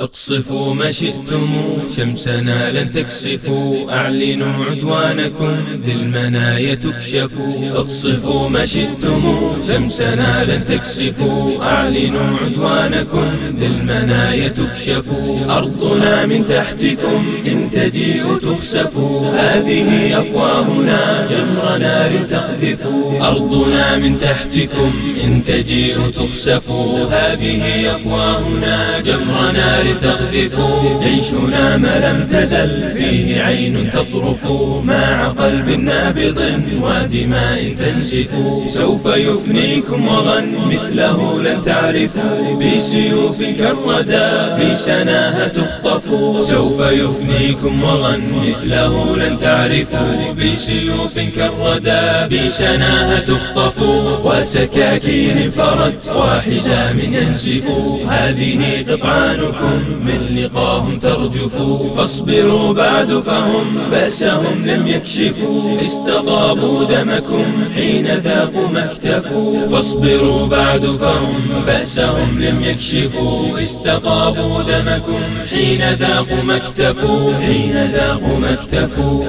اقصفوا ما شئتم شمسنا لن تكسفوا أعلنوا عدوانكم ذي المنايا تكشفوا اقصفوا ما شئتم شمسنا لن تكسفوا أعلنوا عدوانكم ذي المنايا تكشفوا أرضنا من تحتكم إن تجيء تخسفوا هذه أفواهنا جمر نار تقذفوا أرضنا من تحتكم إن تجيء تخسفوا هذه أفواهنا جمر نار تقذف جيشنا ما لم تزل. فيه عين تطرف. مع قلب نابض ودماء تنزف سوف يفنيكم وغن. مثله لن تعرفوا بسيوف كالردى بسناها تخطف. سوف يفنيكم وغن. مثله لن تعرفوا بسيوف كالردى بسناها تخطف. وسكاكين فرت وحزام ينسف هذه قطعانكم. من لقاهم ترجفوا فاصبروا بعد فهم بأسهم لم يكشفوا استطابوا دمكم حين ذاقوا ما اكتفوا. فاصبروا بعد فهم بأسهم لم يكشفوا استطابوا دمكم حين ذاقوا ما اكتفوا. حين ذاقوا ما اكتفوا.